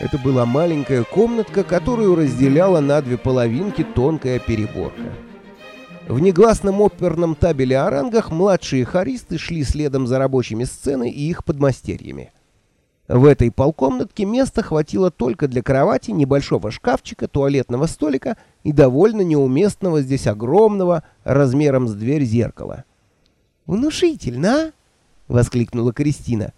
Это была маленькая комнатка, которую разделяла на две половинки тонкая переборка. В негласном оперном табеле о рангах младшие хористы шли следом за рабочими сцены и их подмастерьями. В этой полкомнатке места хватило только для кровати, небольшого шкафчика, туалетного столика и довольно неуместного здесь огромного размером с дверь зеркала. «Внушительно, а?» — воскликнула Кристина.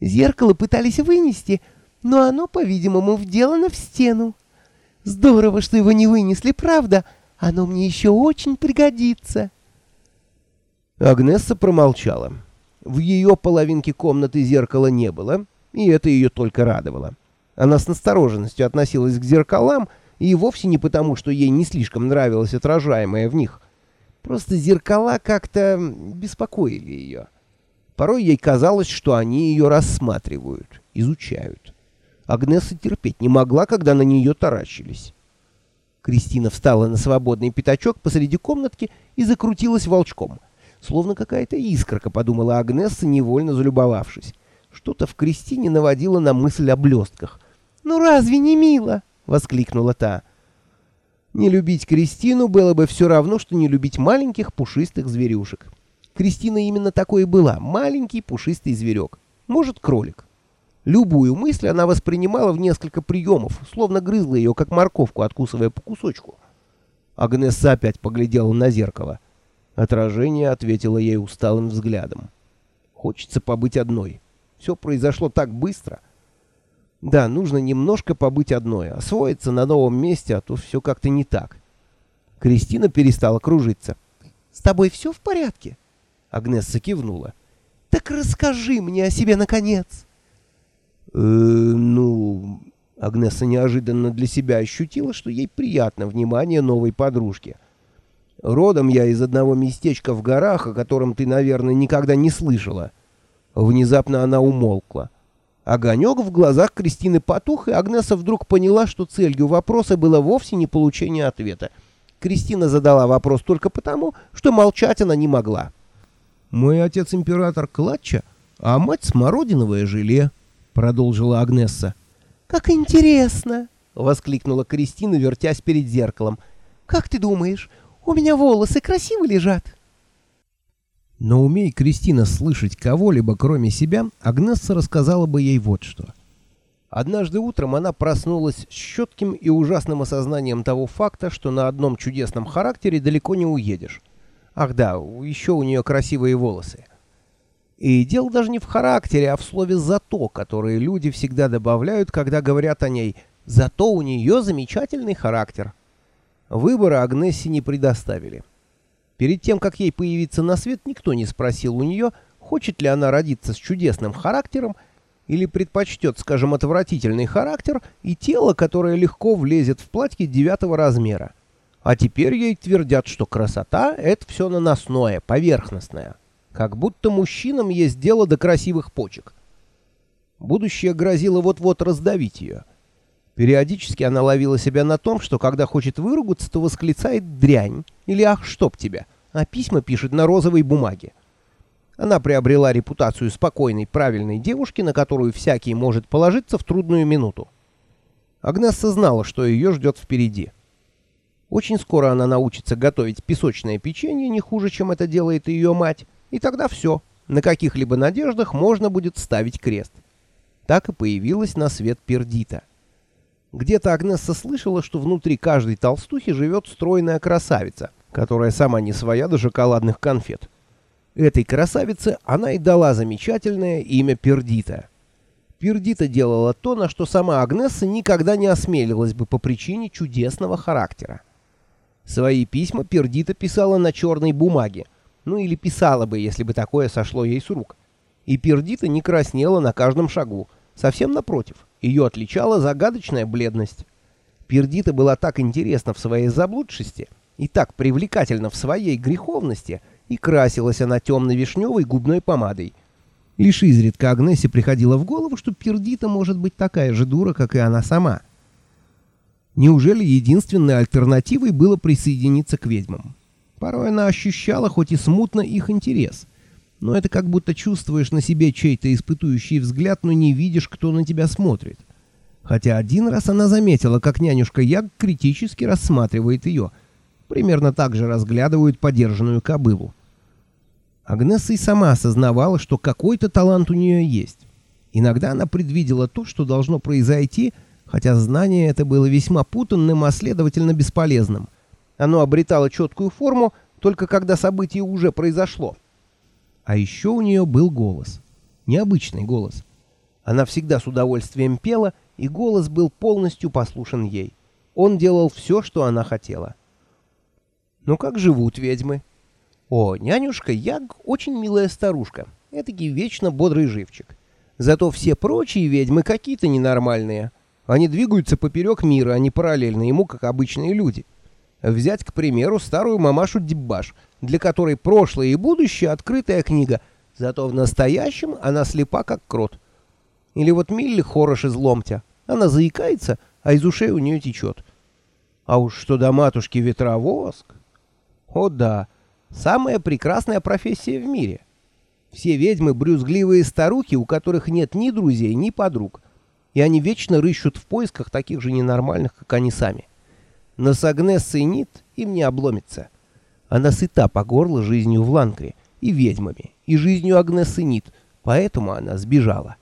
«Зеркало пытались вынести, — но оно, по-видимому, вделано в стену. Здорово, что его не вынесли, правда? Оно мне еще очень пригодится. Агнесса промолчала. В ее половинке комнаты зеркала не было, и это ее только радовало. Она с настороженностью относилась к зеркалам, и вовсе не потому, что ей не слишком нравилось отражаемое в них. Просто зеркала как-то беспокоили ее. Порой ей казалось, что они ее рассматривают, изучают. Агнеса терпеть не могла, когда на нее таращились. Кристина встала на свободный пятачок посреди комнатки и закрутилась волчком. Словно какая-то искорка, подумала Агнесса, невольно залюбовавшись. Что-то в Кристине наводило на мысль о блестках. «Ну разве не мило?» — воскликнула та. Не любить Кристину было бы все равно, что не любить маленьких пушистых зверюшек. Кристина именно такой и была — маленький пушистый зверек. Может, кролик. Любую мысль она воспринимала в несколько приемов, словно грызла ее, как морковку, откусывая по кусочку. Агнесса опять поглядела на зеркало. Отражение ответило ей усталым взглядом. Хочется побыть одной. Все произошло так быстро. Да, нужно немножко побыть одной, освоиться на новом месте, а то все как-то не так. Кристина перестала кружиться. «С тобой все в порядке?» Агнесса кивнула. «Так расскажи мне о себе, наконец!» Э, ну, Агнеса неожиданно для себя ощутила, что ей приятно внимание новой подружки. Родом я из одного местечка в горах, о котором ты, наверное, никогда не слышала. Внезапно она умолкла. Огонек в глазах Кристины потух, и Агнеса вдруг поняла, что целью вопроса было вовсе не получение ответа. Кристина задала вопрос только потому, что молчать она не могла. «Мой отец император Клатча, а мать смородиновое желе» продолжила Агнесса. «Как интересно!» — воскликнула Кристина, вертясь перед зеркалом. «Как ты думаешь, у меня волосы красиво лежат?» Но умей Кристина слышать кого-либо, кроме себя, Агнесса рассказала бы ей вот что. Однажды утром она проснулась с щетким и ужасным осознанием того факта, что на одном чудесном характере далеко не уедешь. Ах да, еще у нее красивые волосы. И дело даже не в характере, а в слове «зато», которое люди всегда добавляют, когда говорят о ней «зато у нее замечательный характер». Выбора Агнессе не предоставили. Перед тем, как ей появиться на свет, никто не спросил у нее, хочет ли она родиться с чудесным характером или предпочтет, скажем, отвратительный характер и тело, которое легко влезет в платье девятого размера. А теперь ей твердят, что красота — это все наносное, поверхностное. Как будто мужчинам есть дело до красивых почек. Будущее грозило вот-вот раздавить ее. Периодически она ловила себя на том, что когда хочет выругаться, то восклицает «дрянь» или «ах, чтоб тебя», а письма пишет на розовой бумаге. Она приобрела репутацию спокойной, правильной девушки, на которую всякий может положиться в трудную минуту. Агнесса знала, что ее ждет впереди. Очень скоро она научится готовить песочное печенье не хуже, чем это делает ее мать, и тогда все, на каких-либо надеждах можно будет ставить крест. Так и появилась на свет Пердита. Где-то Агнесса слышала, что внутри каждой толстухи живет стройная красавица, которая сама не своя до шоколадных конфет. Этой красавице она и дала замечательное имя Пердита. Пердита делала то, на что сама Агнесса никогда не осмелилась бы по причине чудесного характера. Свои письма Пердита писала на черной бумаге, ну или писала бы, если бы такое сошло ей с рук. И Пердита не краснела на каждом шагу. Совсем напротив, ее отличала загадочная бледность. Пердита была так интересна в своей заблудшести и так привлекательна в своей греховности, и красилась она темно-вишневой губной помадой. Лишь изредка Агнесе приходило в голову, что Пердита может быть такая же дура, как и она сама. Неужели единственной альтернативой было присоединиться к ведьмам? Порой она ощущала хоть и смутно их интерес, но это как будто чувствуешь на себе чей-то испытующий взгляд, но не видишь, кто на тебя смотрит. Хотя один раз она заметила, как нянюшка Яг критически рассматривает ее, примерно так же разглядывает подержанную кобылу. Агнесса и сама осознавала, что какой-то талант у нее есть. Иногда она предвидела то, что должно произойти, хотя знание это было весьма путанным, а следовательно бесполезным. Оно обретало четкую форму только когда событие уже произошло. А еще у нее был голос. Необычный голос. Она всегда с удовольствием пела, и голос был полностью послушен ей. Он делал все, что она хотела. Ну как живут ведьмы? О, нянюшка Яг очень милая старушка. Этакий вечно бодрый живчик. Зато все прочие ведьмы какие-то ненормальные. Они двигаются поперек мира, а не параллельно ему, как обычные люди. Взять, к примеру, старую мамашу Деббаш, для которой прошлое и будущее — открытая книга, зато в настоящем она слепа, как крот. Или вот Милли хорош из ломтя. Она заикается, а из ушей у нее течет. А уж что до матушки ветровоск... О да, самая прекрасная профессия в мире. Все ведьмы — брюзгливые старухи, у которых нет ни друзей, ни подруг. И они вечно рыщут в поисках таких же ненормальных, как они сами. Но с Агнессой Нит им не обломится. Она сыта по горло жизнью в Ланкре и ведьмами, и жизнью Агнессы Нит, поэтому она сбежала.